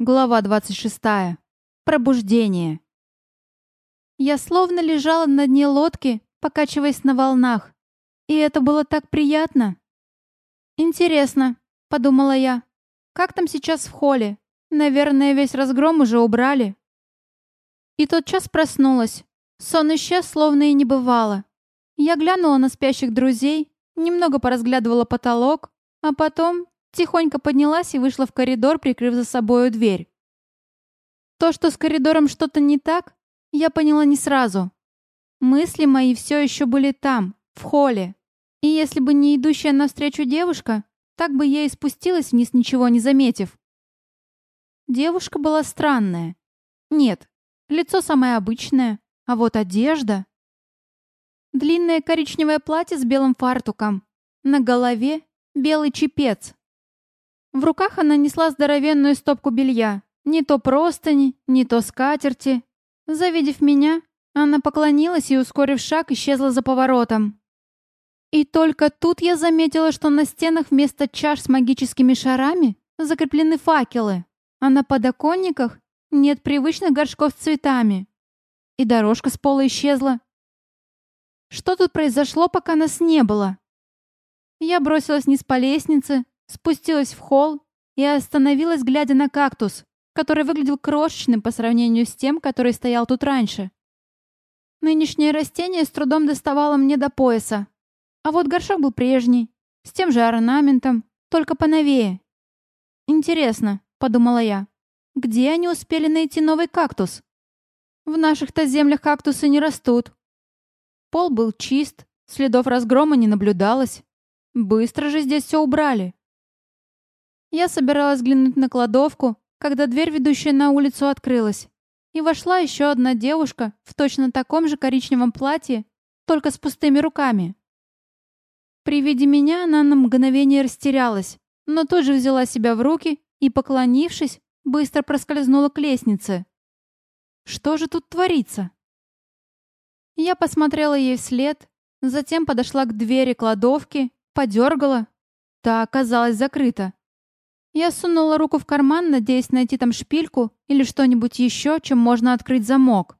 Глава 26. Пробуждение. Я словно лежала на дне лодки, покачиваясь на волнах. И это было так приятно. «Интересно», — подумала я, — «как там сейчас в холле? Наверное, весь разгром уже убрали». И тот час проснулась. Сон исчез, словно и не бывало. Я глянула на спящих друзей, немного поразглядывала потолок, а потом Тихонько поднялась и вышла в коридор, прикрыв за собою дверь. То, что с коридором что-то не так, я поняла не сразу. Мысли мои все еще были там, в холле. И если бы не идущая навстречу девушка, так бы я и спустилась вниз, ничего не заметив. Девушка была странная. Нет, лицо самое обычное, а вот одежда... Длинное коричневое платье с белым фартуком. На голове белый чепец. В руках она несла здоровенную стопку белья. Не то простыни, не то скатерти. Завидев меня, она поклонилась и, ускорив шаг, исчезла за поворотом. И только тут я заметила, что на стенах вместо чаш с магическими шарами закреплены факелы, а на подоконниках нет привычных горшков с цветами. И дорожка с пола исчезла. Что тут произошло, пока нас не было? Я бросилась вниз по лестнице, спустилась в холл и остановилась, глядя на кактус, который выглядел крошечным по сравнению с тем, который стоял тут раньше. Нынешнее растение с трудом доставало мне до пояса. А вот горшок был прежний, с тем же орнаментом, только поновее. «Интересно», — подумала я, — «где они успели найти новый кактус? В наших-то землях кактусы не растут». Пол был чист, следов разгрома не наблюдалось. Быстро же здесь все убрали. Я собиралась взглянуть на кладовку, когда дверь, ведущая на улицу, открылась. И вошла еще одна девушка в точно таком же коричневом платье, только с пустыми руками. При виде меня она на мгновение растерялась, но тут же взяла себя в руки и, поклонившись, быстро проскользнула к лестнице. Что же тут творится? Я посмотрела ей вслед, затем подошла к двери кладовки, подергала. Та оказалась закрыта. Я сунула руку в карман, надеясь найти там шпильку или что-нибудь еще, чем можно открыть замок.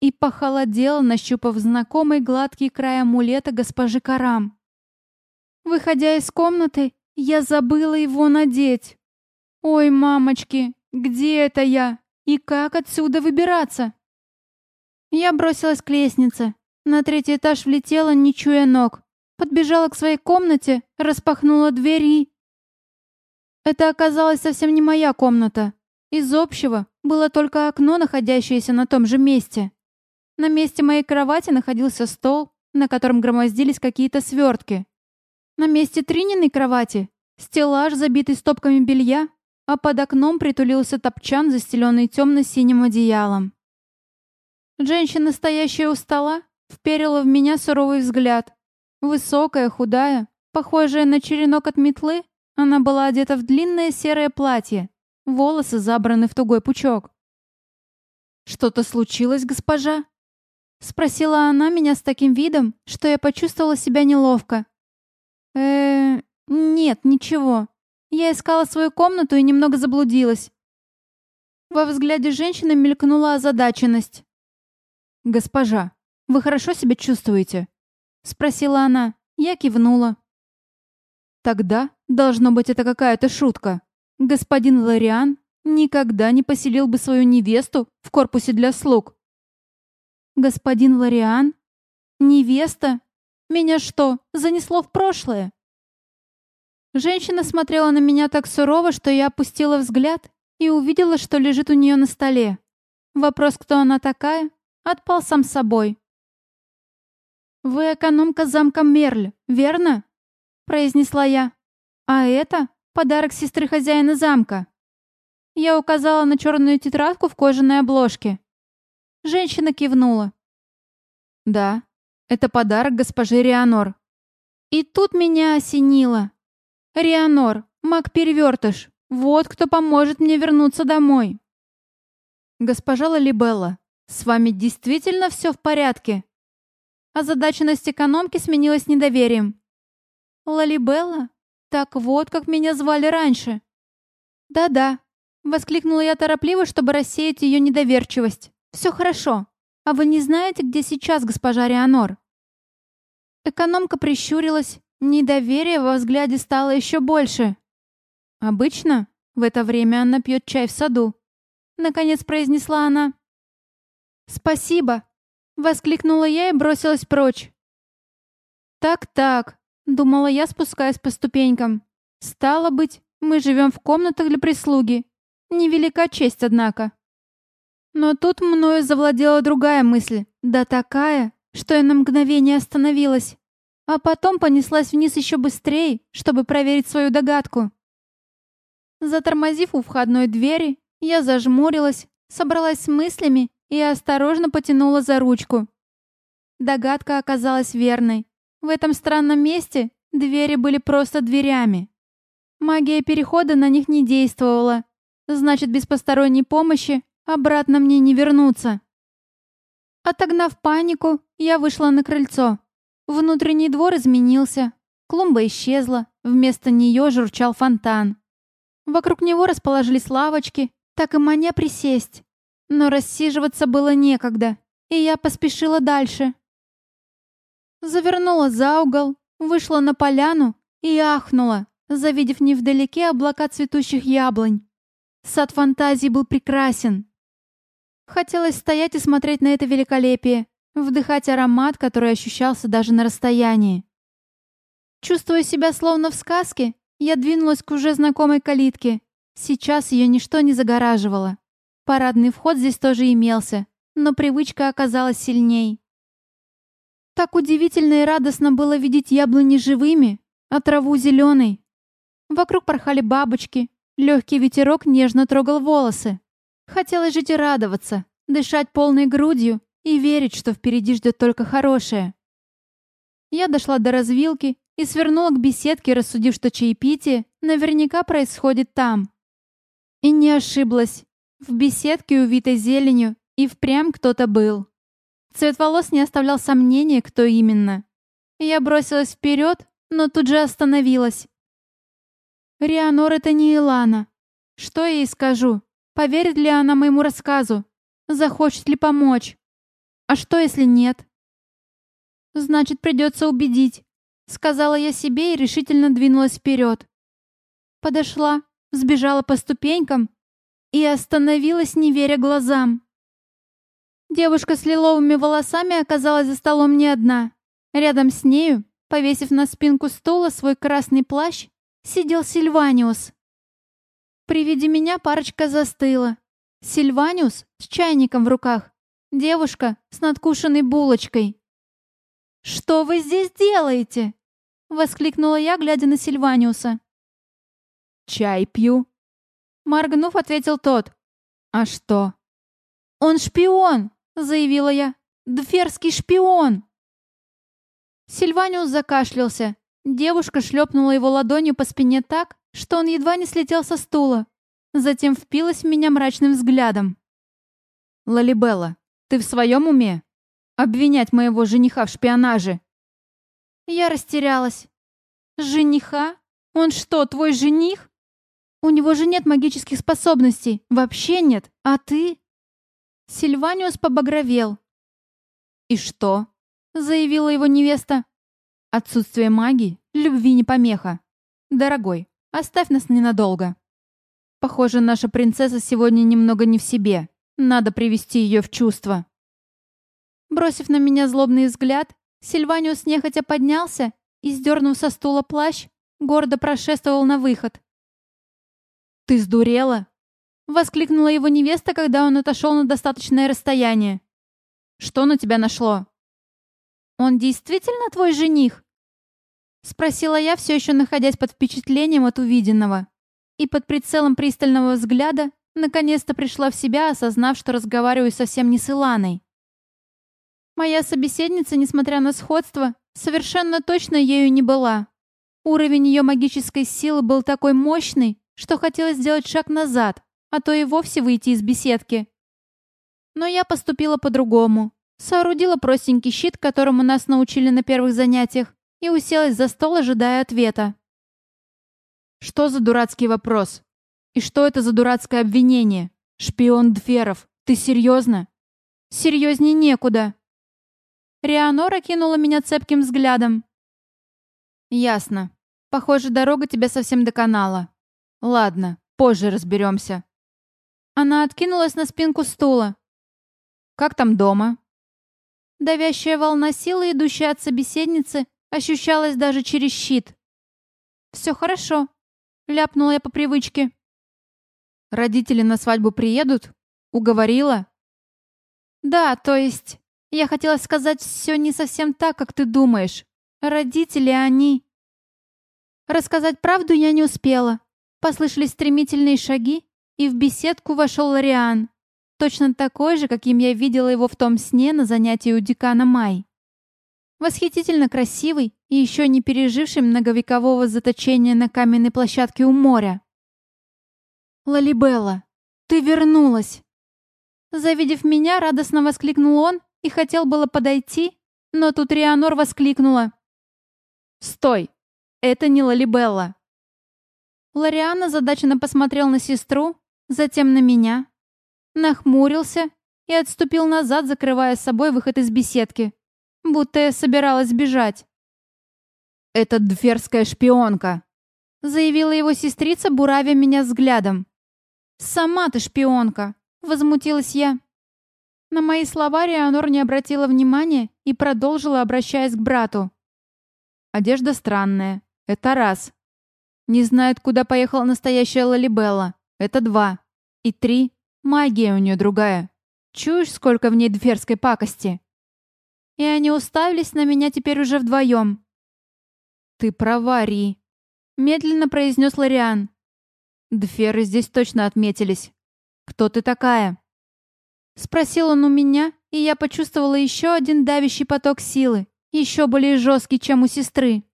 И похолодела, нащупав знакомый гладкий край амулета госпожи Карам. Выходя из комнаты, я забыла его надеть. Ой, мамочки, где это я? И как отсюда выбираться? Я бросилась к лестнице. На третий этаж влетела, не чуя ног. Подбежала к своей комнате, распахнула дверь и... Это оказалась совсем не моя комната. Из общего было только окно, находящееся на том же месте. На месте моей кровати находился стол, на котором громоздились какие-то свертки. На месте Трининой кровати стеллаж, забитый стопками белья, а под окном притулился топчан, застеленный темно-синим одеялом. Женщина, стоящая у стола, вперила в меня суровый взгляд. Высокая, худая, похожая на черенок от метлы, она была одета в длинное серое платье, волосы забраны в тугой пучок. «Что-то случилось, госпожа?» Спросила она меня с таким видом, что я почувствовала себя неловко. э нет, ничего. Я искала свою комнату и немного заблудилась». Во взгляде женщины мелькнула озадаченность. «Госпожа, вы хорошо себя чувствуете?» Спросила она. Я кивнула. Тогда, должно быть, это какая-то шутка. Господин Лариан никогда не поселил бы свою невесту в корпусе для слуг. Господин Лариан? Невеста? Меня что, занесло в прошлое? Женщина смотрела на меня так сурово, что я опустила взгляд и увидела, что лежит у нее на столе. Вопрос, кто она такая, отпал сам собой. «Вы экономка замка Мерль, верно?» произнесла я. «А это подарок сестры хозяина замка». Я указала на черную тетрадку в кожаной обложке. Женщина кивнула. «Да, это подарок госпоже Рианор». И тут меня осенило. «Рианор, маг-перевертыш, вот кто поможет мне вернуться домой». «Госпожа Лалибелла, с вами действительно все в порядке?» Озадаченность экономки сменилась недоверием. Лалибелла? Так вот, как меня звали раньше. Да-да. Воскликнула я торопливо, чтобы рассеять ее недоверчивость. «Все хорошо. А вы не знаете, где сейчас госпожа Рианор?» Экономка прищурилась. Недоверие во взгляде стало еще больше. «Обычно в это время она пьет чай в саду», — наконец произнесла она. «Спасибо!» — воскликнула я и бросилась прочь. «Так-так», — думала я, спускаясь по ступенькам. «Стало быть, мы живем в комнатах для прислуги. Невелика честь, однако». Но тут мною завладела другая мысль, да такая, что я на мгновение остановилась, а потом понеслась вниз еще быстрее, чтобы проверить свою догадку. Затормозив у входной двери, я зажмурилась, собралась с мыслями и осторожно потянула за ручку. Догадка оказалась верной. В этом странном месте двери были просто дверями. Магия перехода на них не действовала. Значит, без посторонней помощи обратно мне не вернуться. Отогнав панику, я вышла на крыльцо. Внутренний двор изменился. Клумба исчезла, вместо нее журчал фонтан. Вокруг него расположились лавочки, так и маня присесть. Но рассиживаться было некогда, и я поспешила дальше. Завернула за угол, вышла на поляну и ахнула, завидев невдалеке облака цветущих яблонь. Сад фантазии был прекрасен. Хотелось стоять и смотреть на это великолепие, вдыхать аромат, который ощущался даже на расстоянии. Чувствуя себя словно в сказке, я двинулась к уже знакомой калитке. Сейчас ее ничто не загораживало. Парадный вход здесь тоже имелся, но привычка оказалась сильней. Так удивительно и радостно было видеть яблони живыми, а траву зеленой. Вокруг порхали бабочки, легкий ветерок нежно трогал волосы. Хотелось жить и радоваться, дышать полной грудью и верить, что впереди ждет только хорошее. Я дошла до развилки и свернула к беседке, рассудив, что чаепитие наверняка происходит там. И не ошиблась. В беседке, увитой зеленью, и впрямь кто-то был. Цвет волос не оставлял сомнения, кто именно. Я бросилась вперед, но тут же остановилась. Рианор — это не Илана. Что я ей скажу? Поверит ли она моему рассказу? Захочет ли помочь? А что, если нет? Значит, придется убедить. Сказала я себе и решительно двинулась вперед. Подошла, сбежала по ступенькам и остановилась, не веря глазам. Девушка с лиловыми волосами оказалась за столом не одна. Рядом с нею, повесив на спинку стула свой красный плащ, сидел Сильваниус. При виде меня парочка застыла. Сильваниус с чайником в руках. Девушка с надкушенной булочкой. «Что вы здесь делаете?» — воскликнула я, глядя на Сильваниуса. «Чай пью», — моргнув, ответил тот. «А что?» «Он шпион!» — заявила я. «Дферский шпион!» Сильваниус закашлялся. Девушка шлепнула его ладонью по спине так, что он едва не слетел со стула. Затем впилась в меня мрачным взглядом. «Лалибелла, ты в своем уме? Обвинять моего жениха в шпионаже?» Я растерялась. «Жениха? Он что, твой жених? У него же нет магических способностей. Вообще нет. А ты?» Сильваниус побагровел. «И что?» — заявила его невеста. «Отсутствие магии, любви не помеха. Дорогой, оставь нас ненадолго. Похоже, наша принцесса сегодня немного не в себе. Надо привести ее в чувство». Бросив на меня злобный взгляд, Сильваниус нехотя поднялся и, сдернув со стула плащ, гордо прошествовал на выход. «Ты сдурела?» — воскликнула его невеста, когда он отошел на достаточное расстояние. «Что на тебя нашло?» «Он действительно твой жених?» — спросила я, все еще находясь под впечатлением от увиденного. И под прицелом пристального взгляда наконец-то пришла в себя, осознав, что разговариваю совсем не с Иланой. Моя собеседница, несмотря на сходство, совершенно точно ею не была. Уровень ее магической силы был такой мощный, что хотелось сделать шаг назад, а то и вовсе выйти из беседки. Но я поступила по-другому. Соорудила простенький щит, которому нас научили на первых занятиях, и уселась за стол, ожидая ответа. «Что за дурацкий вопрос? И что это за дурацкое обвинение? Шпион Дферов, ты серьезно? Серьезней некуда. Рианора кинула меня цепким взглядом. Ясно. Похоже, дорога тебя совсем до канала. Ладно, позже разберемся. Она откинулась на спинку стула. Как там дома? Давящая волна силы, идущая от собеседницы, ощущалась даже через щит. «Все хорошо», — ляпнула я по привычке. «Родители на свадьбу приедут?» «Уговорила?» «Да, то есть...» Я хотела сказать все не совсем так, как ты думаешь. Родители, они... Рассказать правду я не успела. Послышались стремительные шаги, и в беседку вошел Лориан. Точно такой же, каким я видела его в том сне на занятии у декана Май. Восхитительно красивый и еще не переживший многовекового заточения на каменной площадке у моря. «Лалибелла, ты вернулась!» Завидев меня, радостно воскликнул он и хотел было подойти, но тут Рианор воскликнула. «Стой! Это не Лалибелла!» Лориан задаченно посмотрел на сестру, затем на меня, нахмурился и отступил назад, закрывая с собой выход из беседки будто я собиралась бежать. «Это дверская шпионка», — заявила его сестрица, буравя меня взглядом. «Сама ты шпионка», — возмутилась я. На мои слова Рианор не обратила внимания и продолжила, обращаясь к брату. «Одежда странная. Это раз. Не знает, куда поехала настоящая Лалибелла. Это два. И три. Магия у нее другая. Чуешь, сколько в ней дверской пакости?» и они уставились на меня теперь уже вдвоем. «Ты права, Ри», — медленно произнес Лориан. «Дферы здесь точно отметились. Кто ты такая?» Спросил он у меня, и я почувствовала еще один давящий поток силы, еще более жесткий, чем у сестры.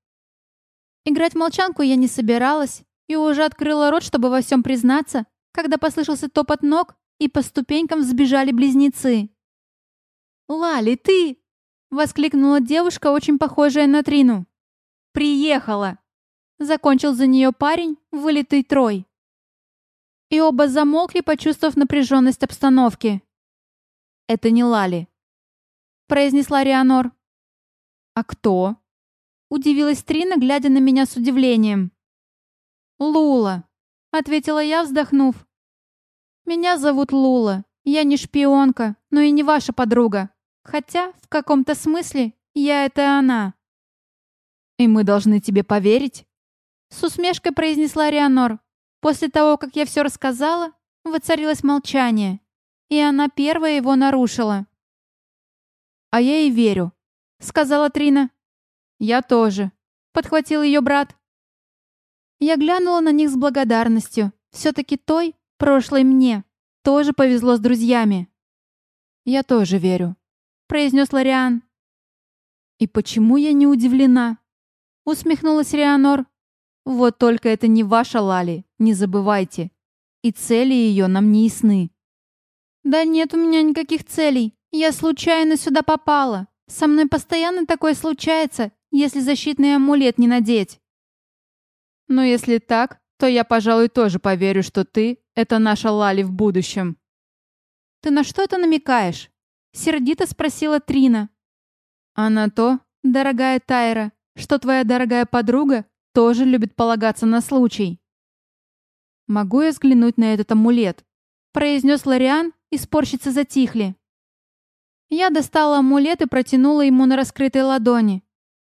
Играть в молчанку я не собиралась и уже открыла рот, чтобы во всем признаться, когда послышался топот ног, и по ступенькам взбежали близнецы. «Лали, ты!» Воскликнула девушка, очень похожая на Трину. «Приехала!» Закончил за нее парень, вылитый трой. И оба замолкли, почувствовав напряженность обстановки. «Это не Лали», — произнесла Рианор. «А кто?» — удивилась Трина, глядя на меня с удивлением. «Лула», — ответила я, вздохнув. «Меня зовут Лула. Я не шпионка, но и не ваша подруга. Хотя, в каком-то смысле, я — это она. «И мы должны тебе поверить?» С усмешкой произнесла Рианор. После того, как я все рассказала, воцарилось молчание, и она первая его нарушила. «А я и верю», — сказала Трина. «Я тоже», — подхватил ее брат. Я глянула на них с благодарностью. Все-таки той, прошлой мне, тоже повезло с друзьями. «Я тоже верю», — произнес Лориан. «И почему я не удивлена?» — усмехнулась Рианор. «Вот только это не ваша Лали, не забывайте. И цели ее нам не ясны». «Да нет у меня никаких целей. Я случайно сюда попала. Со мной постоянно такое случается, если защитный амулет не надеть». «Но если так, то я, пожалуй, тоже поверю, что ты — это наша Лали в будущем». «Ты на что это намекаешь?» Сердито спросила Трина. А на то, дорогая Тайра, что твоя дорогая подруга тоже любит полагаться на случай. «Могу я взглянуть на этот амулет?» произнес Лориан, и спорщицы затихли. Я достала амулет и протянула ему на раскрытой ладони.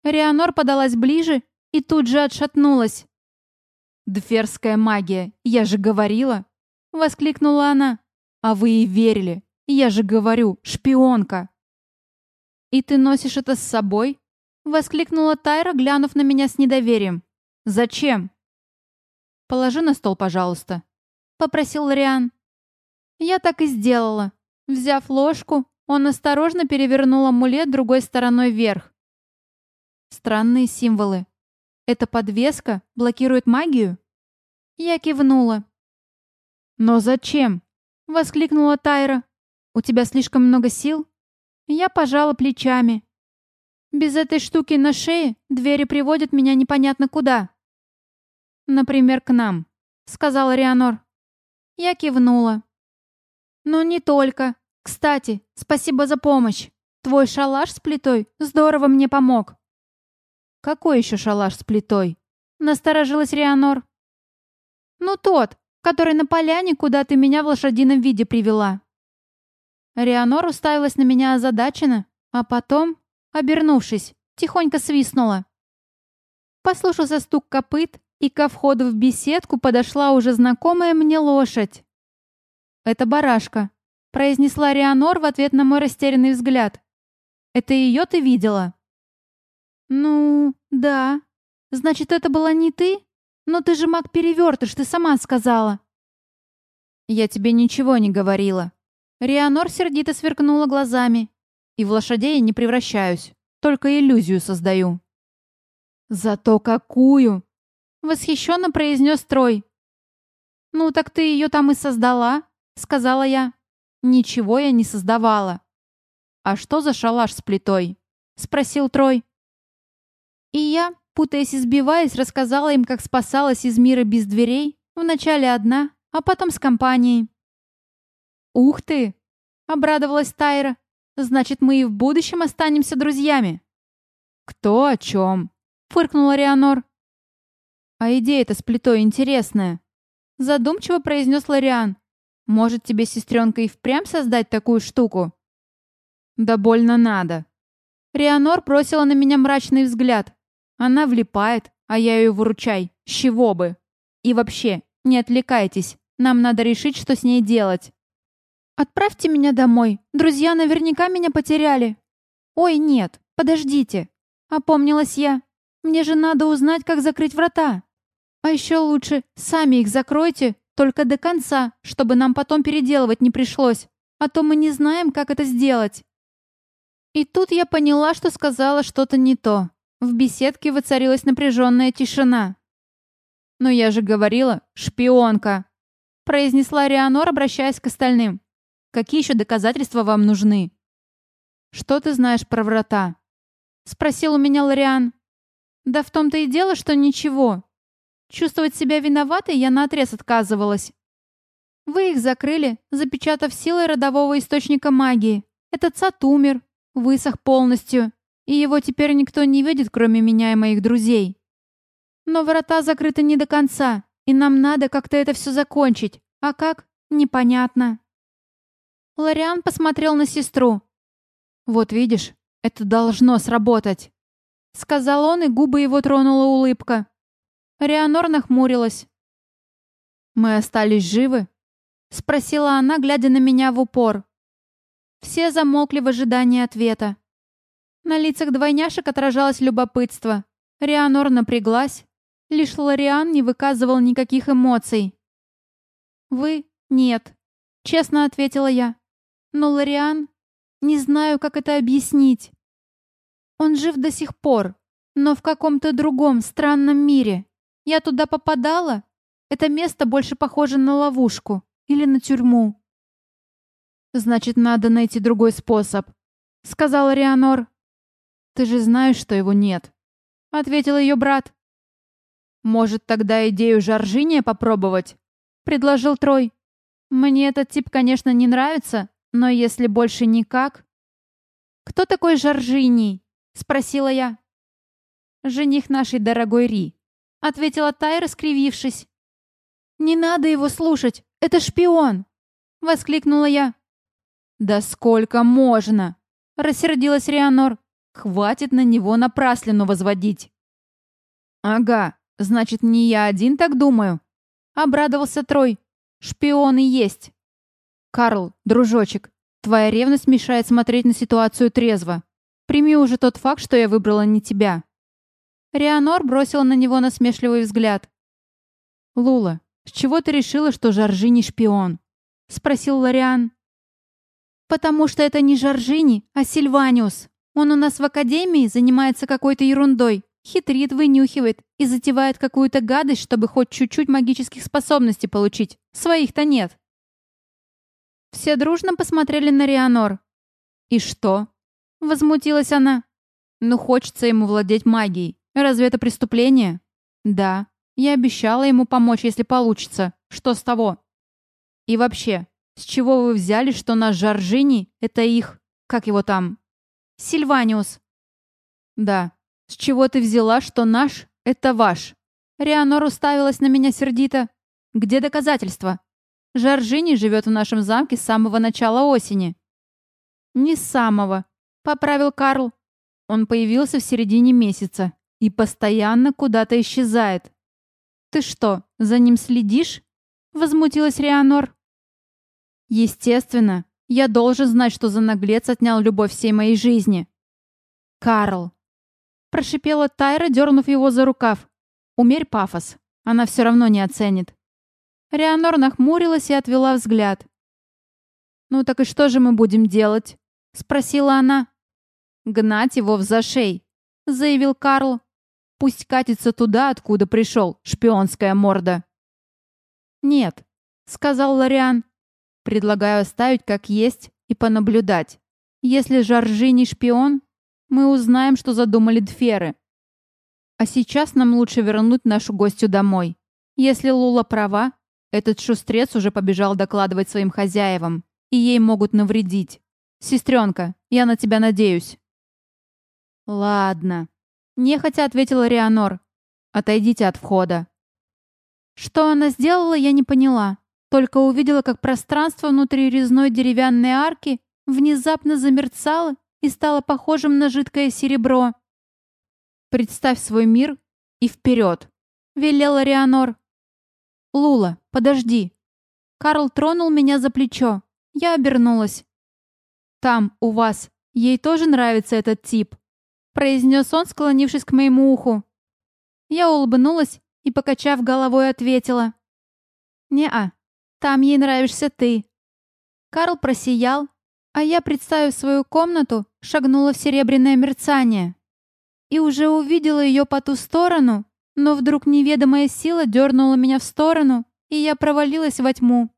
Рианор подалась ближе и тут же отшатнулась. «Дферская магия, я же говорила!» — воскликнула она. «А вы и верили. Я же говорю, шпионка!» «И ты носишь это с собой?» — воскликнула Тайра, глянув на меня с недоверием. «Зачем?» «Положи на стол, пожалуйста», — попросил Риан. Я так и сделала. Взяв ложку, он осторожно перевернул амулет другой стороной вверх. Странные символы. Эта подвеска блокирует магию? Я кивнула. «Но зачем?» — воскликнула Тайра. «У тебя слишком много сил?» Я пожала плечами. «Без этой штуки на шее двери приводят меня непонятно куда». «Например, к нам», — сказала Рианор. Я кивнула. «Но не только. Кстати, спасибо за помощь. Твой шалаш с плитой здорово мне помог». «Какой еще шалаш с плитой?» Насторожилась Рианор. «Ну тот, который на поляне, куда ты меня в лошадином виде привела». Рианор уставилась на меня озадаченно, а потом, обернувшись, тихонько свистнула. Послушался стук копыт, и ко входу в беседку подошла уже знакомая мне лошадь. «Это барашка», — произнесла Рианор в ответ на мой растерянный взгляд. «Это ее ты видела?» «Ну, да. Значит, это была не ты? Но ты же маг-перевертыш, ты сама сказала». «Я тебе ничего не говорила». Рианор сердито сверкнула глазами. «И в лошадей не превращаюсь, только иллюзию создаю». «Зато какую!» Восхищенно произнес Трой. «Ну, так ты ее там и создала», — сказала я. «Ничего я не создавала». «А что за шалаш с плитой?» — спросил Трой. И я, путаясь и сбиваясь, рассказала им, как спасалась из мира без дверей, вначале одна, а потом с компанией. «Ух ты!» — обрадовалась Тайра. «Значит, мы и в будущем останемся друзьями». «Кто о чем?» — фыркнула Рианор. «А идея-то с плитой интересная», — задумчиво произнес Лариан. «Может, тебе, сестренка, и впрямь создать такую штуку?» «Да больно надо». Рианор бросила на меня мрачный взгляд. Она влипает, а я ее выручай. С чего бы? И вообще, не отвлекайтесь. Нам надо решить, что с ней делать. «Отправьте меня домой. Друзья наверняка меня потеряли». «Ой, нет, подождите». Опомнилась я. «Мне же надо узнать, как закрыть врата». А еще лучше, сами их закройте, только до конца, чтобы нам потом переделывать не пришлось, а то мы не знаем, как это сделать. И тут я поняла, что сказала что-то не то. В беседке воцарилась напряженная тишина. «Но я же говорила, шпионка!» произнесла Рианор, обращаясь к остальным. «Какие еще доказательства вам нужны?» «Что ты знаешь про врата?» спросил у меня Лориан. «Да в том-то и дело, что ничего. Чувствовать себя виноватой я наотрез отказывалась. Вы их закрыли, запечатав силой родового источника магии. Этот сад умер, высох полностью, и его теперь никто не видит, кроме меня и моих друзей. Но врата закрыты не до конца, и нам надо как-то это все закончить. А как? Непонятно. Лориан посмотрел на сестру. «Вот видишь, это должно сработать», — сказал он, и губы его тронула улыбка. Рианор нахмурилась. «Мы остались живы?» — спросила она, глядя на меня в упор. Все замолкли в ожидании ответа. На лицах двойняшек отражалось любопытство. Рианор напряглась. Лишь Лориан не выказывал никаких эмоций. «Вы? Нет», — честно ответила я. «Но Лориан? Не знаю, как это объяснить. Он жив до сих пор, но в каком-то другом странном мире. Я туда попадала? Это место больше похоже на ловушку или на тюрьму. Значит, надо найти другой способ, сказала Рианор. Ты же знаешь, что его нет, ответил ее брат. Может, тогда идею Жоржиния попробовать? предложил Трой. Мне этот тип, конечно, не нравится, но если больше никак... Кто такой Жоржиний? спросила я. Жених нашей дорогой Ри, ответила Тайра, скривившись. «Не надо его слушать! Это шпион!» — воскликнула я. «Да сколько можно!» — рассердилась Рианор. «Хватит на него напраслину возводить!» «Ага, значит, не я один так думаю!» — обрадовался Трой. «Шпионы есть!» «Карл, дружочек, твоя ревность мешает смотреть на ситуацию трезво. Прими уже тот факт, что я выбрала не тебя. Рианор бросила на него насмешливый взгляд. «Лула, с чего ты решила, что Жоржини шпион?» — спросил Лориан. «Потому что это не Жоржини, а Сильваниус. Он у нас в академии занимается какой-то ерундой, хитрит, вынюхивает и затевает какую-то гадость, чтобы хоть чуть-чуть магических способностей получить. Своих-то нет». Все дружно посмотрели на Рианор. «И что?» — возмутилась она. «Ну, хочется ему владеть магией. Разве это преступление? Да. Я обещала ему помочь, если получится. Что с того? И вообще, с чего вы взяли, что наш Жоржини — это их... Как его там? Сильваниус. Да. С чего ты взяла, что наш — это ваш? Рианор уставилась на меня сердито. Где доказательства? Жоржини живет в нашем замке с самого начала осени. Не с самого, поправил Карл. Он появился в середине месяца и постоянно куда-то исчезает. «Ты что, за ним следишь?» — возмутилась Рианор. «Естественно, я должен знать, что за наглец отнял любовь всей моей жизни». «Карл!» — прошипела Тайра, дернув его за рукав. «Умерь пафос, она все равно не оценит». Рианор нахмурилась и отвела взгляд. «Ну так и что же мы будем делать?» — спросила она. «Гнать его в зашей», — заявил Карл. «Пусть катится туда, откуда пришел, шпионская морда». «Нет», — сказал Лориан. «Предлагаю оставить как есть и понаблюдать. Если Жоржи не шпион, мы узнаем, что задумали Дферы. А сейчас нам лучше вернуть нашу гостью домой. Если Лула права, этот шустрец уже побежал докладывать своим хозяевам, и ей могут навредить. Сестренка, я на тебя надеюсь». «Ладно», — нехотя ответила Рианор. «Отойдите от входа». Что она сделала, я не поняла. Только увидела, как пространство внутри резной деревянной арки внезапно замерцало и стало похожим на жидкое серебро. «Представь свой мир и вперед!» — велела Рианор. «Лула, подожди!» Карл тронул меня за плечо. Я обернулась. «Там, у вас, ей тоже нравится этот тип?» произнес он, склонившись к моему уху. Я улыбнулась и, покачав головой, ответила. «Не-а, там ей нравишься ты». Карл просиял, а я, представив свою комнату, шагнула в серебряное мерцание. И уже увидела ее по ту сторону, но вдруг неведомая сила дернула меня в сторону, и я провалилась во тьму.